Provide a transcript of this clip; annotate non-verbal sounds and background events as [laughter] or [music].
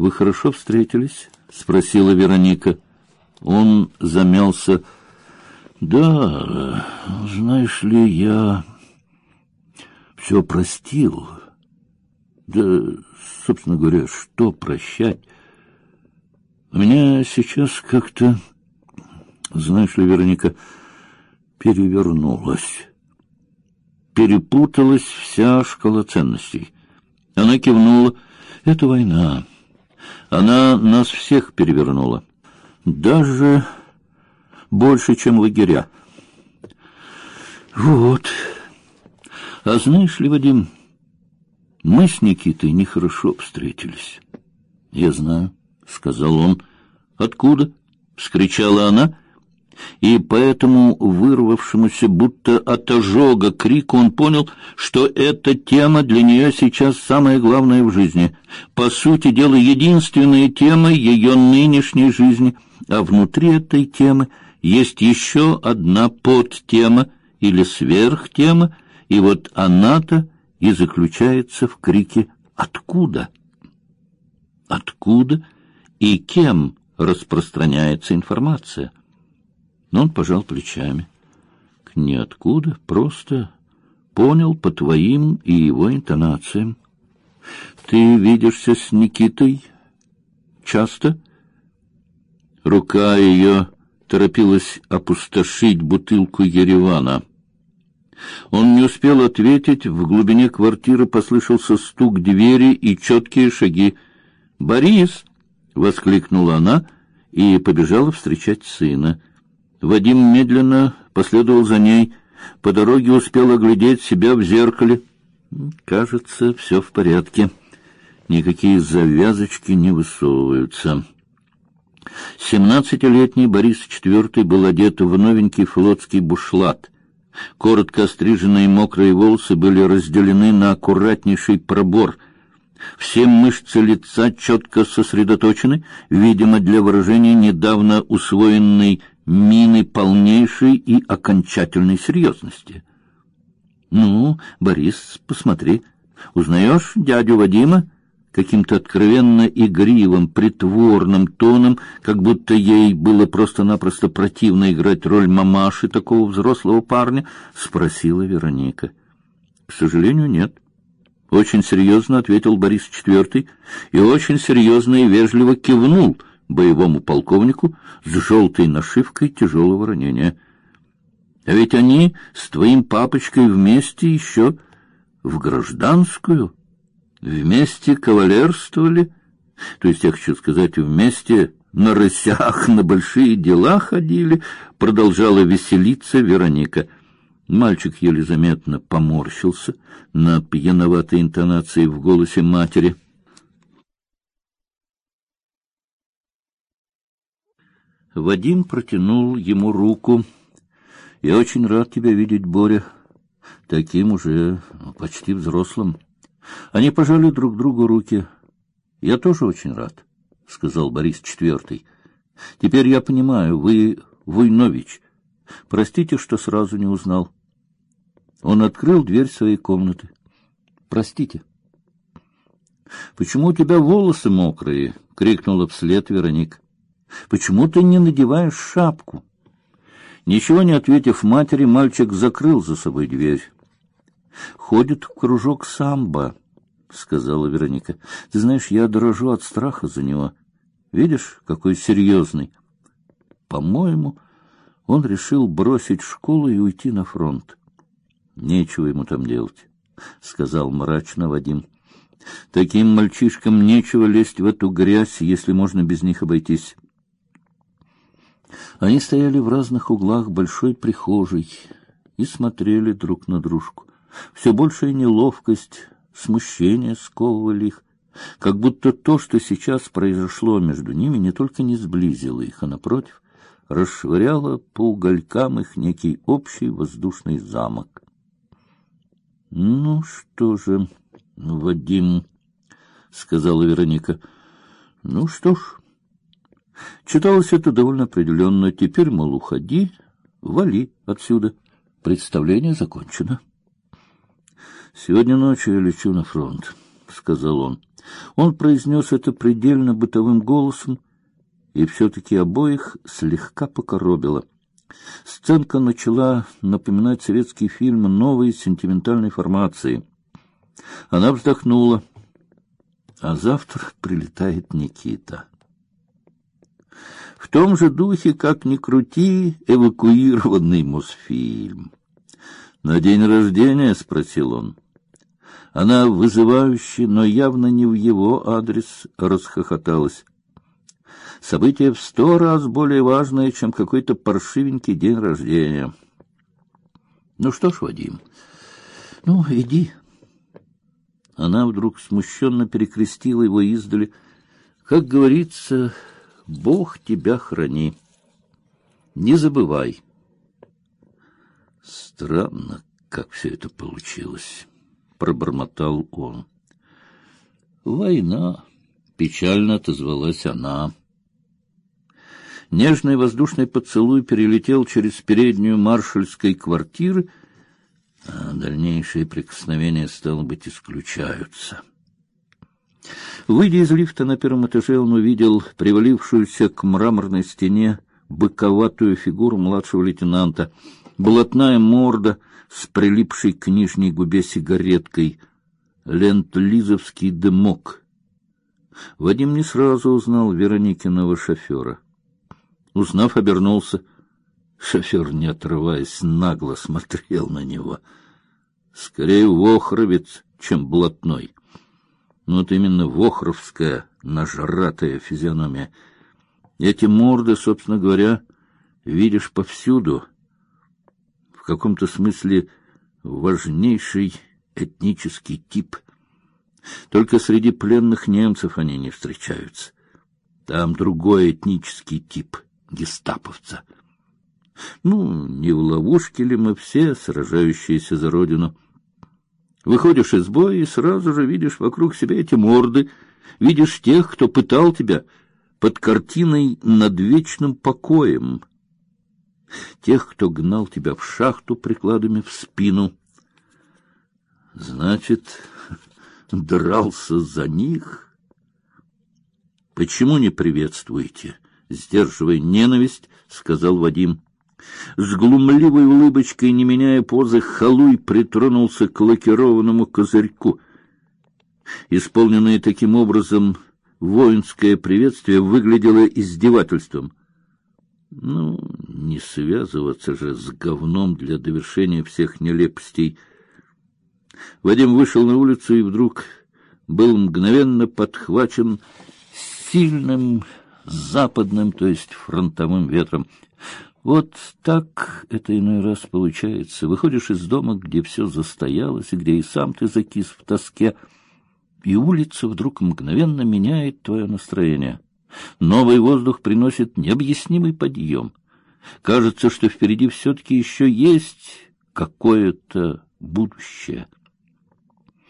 Вы хорошо встретились? спросила Вероника. Он замялся. Да, знаешь ли, я все простил. Да, собственно говоря, что прощать? У меня сейчас как-то, знаешь ли, Вероника, перевернулась. Перепуталась вся шкала ценностей. Она кивнула. Это война. Она нас всех перевернула. Даже больше, чем лагеря. Вот. А знаешь ли, Вадим, мы с Никитой нехорошо встретились. Я знаю, сказал он. Откуда? вскричала она и поэтому вырвавшемуся будто от ожога крику он понял, что эта тема для нее сейчас самая главная в жизни, по сути дела единственная тема ее нынешней жизни, а внутри этой темы есть еще одна подтема или сверхтема, и вот она-то и заключается в крике «Откуда?». Откуда и кем распространяется информация? Но он пожал плечами. К ниоткуда, просто понял по твоим и его интонациям. Ты видишься с Никитой часто? Рука ее торопилась опустошить бутылку Еревана. Он не успел ответить, в глубине квартиры послышался стук двери и четкие шаги. «Борис!» — воскликнула она и побежала встречать сына. Вадим медленно последовал за ней. По дороге успел оглядеть себя в зеркале. Кажется, все в порядке. Никакие завязочки не высовываются. Семнадцатилетний Борис IV был одет в новенький флотский бушлат. Коротко остриженные мокрые волосы были разделены на аккуратнейший пробор. Все мышцы лица четко сосредоточены, видимо, для выражения недавно усвоенной мины полнейшей и окончательной серьезности. Ну, Борис, посмотри, узнаешь дядю Вадима? Каким-то откровенно игривым, притворным тоном, как будто ей было просто-напросто противно играть роль мамаши такого взрослого парня, спросила Вероника. К сожалению, нет. Очень серьезно ответил Борис IV и очень серьезно и вежливо кивнул боевому полковнику с желтой нашивкой тяжелого ранения. А ведь они с твоим папочкой вместе еще в гражданскую, вместе кавалерствовали, то есть я хочу сказать, вместе на рысях на большие дела ходили, продолжала веселиться Вероника. Мальчик еле заметно поморщился на пьяноватой интонации в голосе матери. Вадим протянул ему руку. Я очень рад тебя видеть, Боря, таким уже почти взрослым. Они пожали друг другу руки. Я тоже очень рад, сказал Борис IV. Теперь я понимаю, вы Войнович. Простите, что сразу не узнал. Он открыл дверь своей комнаты. Простите. Почему у тебя волосы мокрые? крикнула вслед Вероника. Почему ты не надеваешь шапку? Ничего не ответив матери, мальчик закрыл за собой дверь. Ходит в кружок самбо, сказала Вероника. Ты знаешь, я дрожу от страха за него. Видишь, какой серьезный. По-моему, он решил бросить школу и уйти на фронт. Нечего ему там делать, сказал мрачно Вадим. Таким мальчишкам нечего лезть в эту грязь, если можно без них обойтись. Они стояли в разных углах большой прихожей и смотрели друг на дружку. Все большая неловкость, смущение сковывали их, как будто то, что сейчас произошло между ними, не только не сблизило их, а напротив, расшвыряло по уголькам их некий общий воздушный замок. Ну что же, Вадим, сказала Вероника. Ну что ж, Читалось это довольно определенно. Теперь, мол, уходи, вали отсюда. Представление закончено. Сегодня ночью я лечу на фронт, сказал он. Он произнес это предельно бытовым голосом, и все-таки обоих слегка покоробило. Сценка начала напоминать советский фильм новой сентиментальной формации. Она вздохнула. А завтра прилетает Никита. Том же духе, как ни крути, эвакуированный Мосфильм. На день рождения спросил он. Она вызывающе, но явно не в его адрес расхохоталась. Событие в сто раз более важное, чем какой-то паршивенький день рождения. Ну что ж, Вадим, ну иди. Она вдруг смущенно перекрестила его издали. Как говорится, Бог тебя храни. Не забывай. Странно, как все это получилось, пробормотал он. Война, печально отозвалась она. Нежный воздушный поцелуй перелетел через переднюю маршальской квартиры, а дальнейшие прикосновения, стало быть, исключаются. Выйдя из лифта на первом этаже, он увидел привалившуюся к мраморной стене быковатую фигуру младшего лейтенанта, блатная морда с прилипшей к нижней губе сигареткой, лент-лизовский дымок. Вадим не сразу узнал Вероникиного шофера. Узнав, обернулся. Шофер, не отрываясь, нагло смотрел на него. Скорее вохровец, чем блатной. Но вот именно вохровская, нажратая физиономия. Эти морды, собственно говоря, видишь повсюду. В каком-то смысле важнейший этнический тип. Только среди пленных немцев они не встречаются. Там другой этнический тип — гестаповца. Ну, не в ловушке ли мы все, сражающиеся за родину? Выходишь из боя и сразу же видишь вокруг себя эти морды, видишь тех, кто пытал тебя под картиной над вечным покоем, тех, кто гнал тебя в шахту прикладами в спину. Значит, [laughs] дрался за них. Почему не приветствуете? сдерживая ненависть, сказал Вадим. С глумливой улыбочкой, не меняя позы, халуй притронулся к лакированному козырьку. Исполненное таким образом воинское приветствие выглядело издевательством. Ну, не связываться же с говном для довершения всех нелепостей. Вадим вышел на улицу и вдруг был мгновенно подхвачен сильным западным, то есть фронтовым ветром. Вот так это иной раз получается. Выходишь из дома, где все застоялось, и где и сам ты закис в тоске, и улица вдруг мгновенно меняет твое настроение. Новый воздух приносит необъяснимый подъем. Кажется, что впереди все-таки еще есть какое-то будущее.